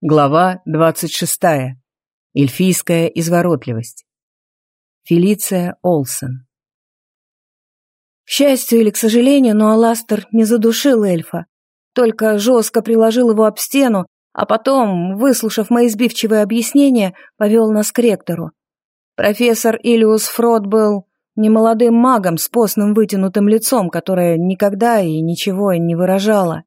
Глава 26. Эльфийская изворотливость. Фелиция Олсен. К счастью или к сожалению, но Аластер не задушил эльфа, только жестко приложил его об стену, а потом, выслушав мои сбивчивые объяснения, повел нас к ректору. Профессор Илиус Фрод был немолодым магом с постным вытянутым лицом, которое никогда и ничего не выражало.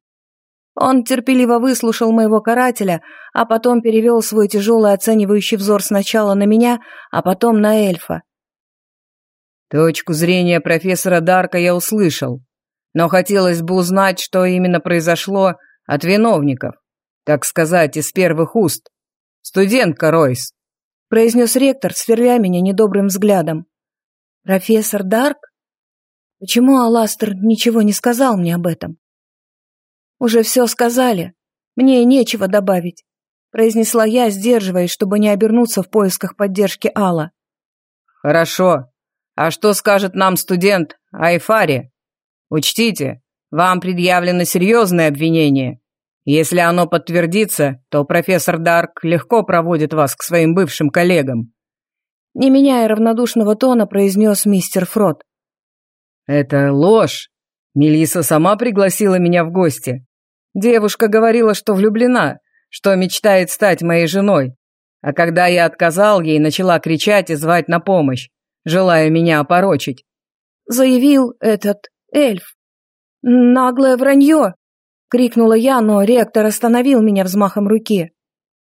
Он терпеливо выслушал моего карателя, а потом перевел свой тяжелый оценивающий взор сначала на меня, а потом на эльфа. Точку зрения профессора Дарка я услышал, но хотелось бы узнать, что именно произошло от виновников, так сказать, из первых уст. Студентка Ройс, произнес ректор, сверля меня недобрым взглядом. Профессор Дарк? Почему Аластер ничего не сказал мне об этом? «Уже все сказали. Мне нечего добавить», — произнесла я, сдерживаясь, чтобы не обернуться в поисках поддержки Алла. «Хорошо. А что скажет нам студент Айфари? Учтите, вам предъявлено серьезное обвинение. Если оно подтвердится, то профессор Дарк легко проводит вас к своим бывшим коллегам». Не меняя равнодушного тона, произнес мистер Фрод. «Это ложь. Мелиса сама пригласила меня в гости. Девушка говорила, что влюблена, что мечтает стать моей женой. А когда я отказал ей, начала кричать и звать на помощь, желая меня опорочить. Заявил этот эльф. «Наглое вранье!» — крикнула я, но ректор остановил меня взмахом руки.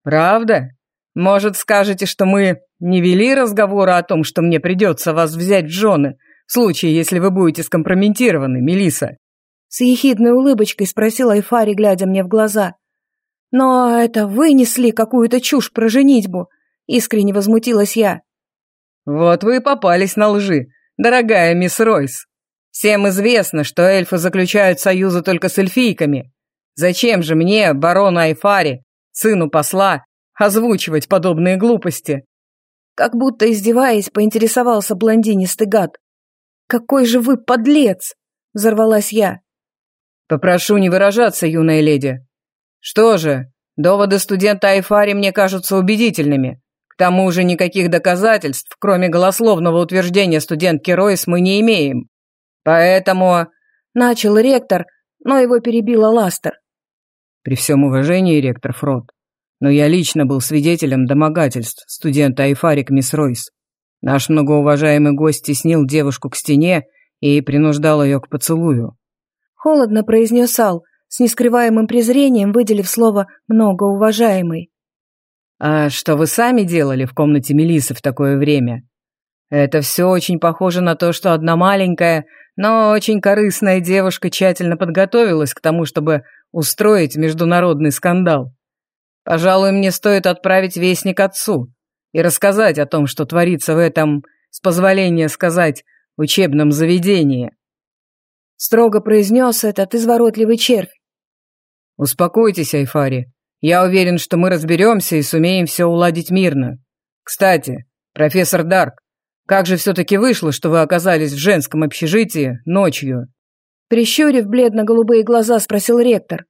«Правда? Может, скажете, что мы не вели разговора о том, что мне придется вас взять в жены, в случае, если вы будете скомпрометированы, Мелиса? С ехидной улыбочкой спросил Айфари, глядя мне в глаза. «Но это вы несли какую-то чушь про женитьбу!» Искренне возмутилась я. «Вот вы и попались на лжи, дорогая мисс Ройс. Всем известно, что эльфы заключают союзы только с эльфийками. Зачем же мне, барону Айфари, сыну посла, озвучивать подобные глупости?» Как будто издеваясь, поинтересовался блондинистый гад. «Какой же вы подлец!» — взорвалась я. Попрошу не выражаться, юная леди. Что же, доводы студента Айфари мне кажутся убедительными. К тому же никаких доказательств, кроме голословного утверждения студентки Ройс, мы не имеем. Поэтому...» Начал ректор, но его перебила Ластер. «При всем уважении, ректор Фрод, но я лично был свидетелем домогательств студента Айфарик мисс Ройс. Наш многоуважаемый гость теснил девушку к стене и принуждал ее к поцелую. Холодно произнес Ал, с нескрываемым презрением выделив слово «многоуважаемый». «А что вы сами делали в комнате Мелисы в такое время? Это все очень похоже на то, что одна маленькая, но очень корыстная девушка тщательно подготовилась к тому, чтобы устроить международный скандал. Пожалуй, мне стоит отправить вестник отцу и рассказать о том, что творится в этом, с позволения сказать, учебном заведении строго произнес этот изворотливый червь. «Успокойтесь, Айфари. Я уверен, что мы разберемся и сумеем все уладить мирно. Кстати, профессор Дарк, как же все-таки вышло, что вы оказались в женском общежитии ночью?» Прищурив бледно-голубые глаза, спросил ректор.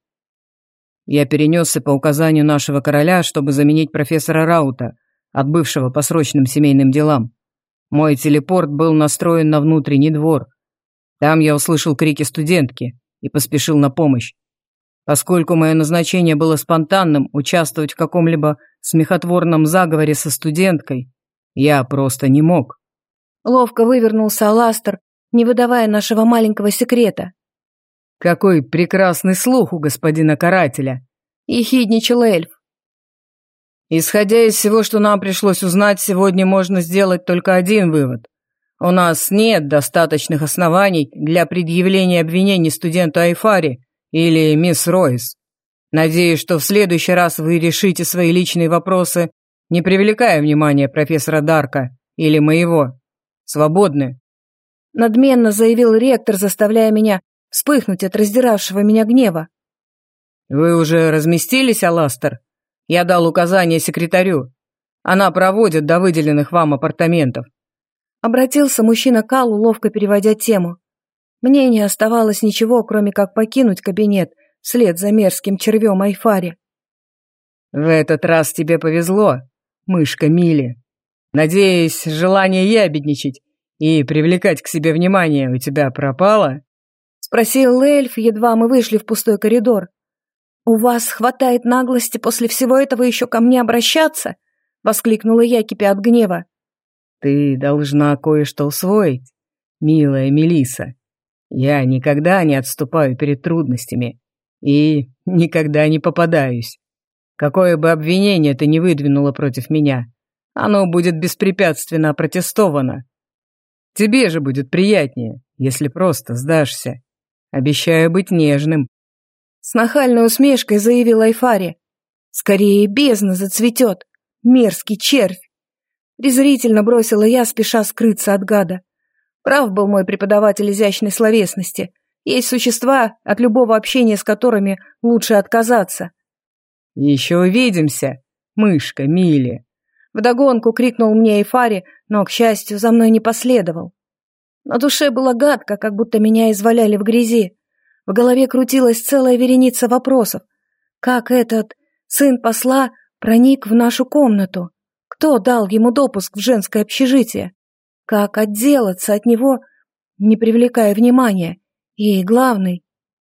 «Я перенесся по указанию нашего короля, чтобы заменить профессора Раута, отбывшего по срочным семейным делам. Мой телепорт был настроен на внутренний двор, там я услышал крики студентки и поспешил на помощь. Поскольку мое назначение было спонтанным, участвовать в каком-либо смехотворном заговоре со студенткой я просто не мог. Ловко вывернулся Аластер, не выдавая нашего маленького секрета. «Какой прекрасный слух у господина карателя!» — ехидничал эльф. «Исходя из всего, что нам пришлось узнать, сегодня можно сделать только один вывод. У нас нет достаточных оснований для предъявления обвинений студенту Айфари или мисс Ройс. Надеюсь, что в следующий раз вы решите свои личные вопросы, не привлекая внимания профессора Дарка или моего. Свободны. Надменно заявил ректор, заставляя меня вспыхнуть от раздиравшего меня гнева. Вы уже разместились, Аластер? Я дал указание секретарю. Она проводит до выделенных вам апартаментов. Обратился мужчина к Аллу, ловко переводя тему. Мне не оставалось ничего, кроме как покинуть кабинет вслед за мерзким червем Айфари. В этот раз тебе повезло, мышка Мили. Надеюсь, желание ябедничать и привлекать к себе внимание у тебя пропало?» Спросил эльф, едва мы вышли в пустой коридор. «У вас хватает наглости после всего этого еще ко мне обращаться?» Воскликнула я, кипя от гнева. «Ты должна кое-что усвоить, милая Мелиса. Я никогда не отступаю перед трудностями и никогда не попадаюсь. Какое бы обвинение ты ни выдвинула против меня, оно будет беспрепятственно опротестовано. Тебе же будет приятнее, если просто сдашься. Обещаю быть нежным». С нахальной усмешкой заявил Айфари. «Скорее бездна зацветет, мерзкий червь!» Презрительно бросила я, спеша скрыться от гада. Прав был мой преподаватель изящной словесности. Есть существа, от любого общения с которыми лучше отказаться. «Еще увидимся, мышка Мили!» Вдогонку крикнул мне Эйфари, но, к счастью, за мной не последовал. На душе было гадко, как будто меня изваляли в грязи. В голове крутилась целая вереница вопросов. Как этот сын посла проник в нашу комнату? Кто дал ему допуск в женское общежитие? Как отделаться от него, не привлекая внимания? И, главный,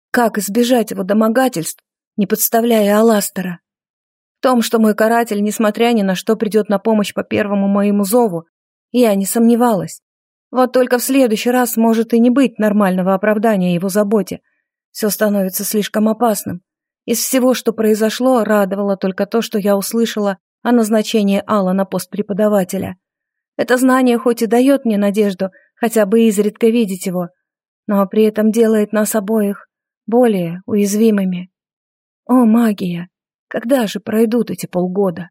как избежать его домогательств, не подставляя Аластера? В том, что мой каратель, несмотря ни на что, придет на помощь по первому моему зову, я не сомневалась. Вот только в следующий раз может и не быть нормального оправдания его заботе. Все становится слишком опасным. Из всего, что произошло, радовало только то, что я услышала о назначении Алла на пост преподавателя. Это знание хоть и дает мне надежду хотя бы изредка видеть его, но при этом делает нас обоих более уязвимыми. О, магия! Когда же пройдут эти полгода?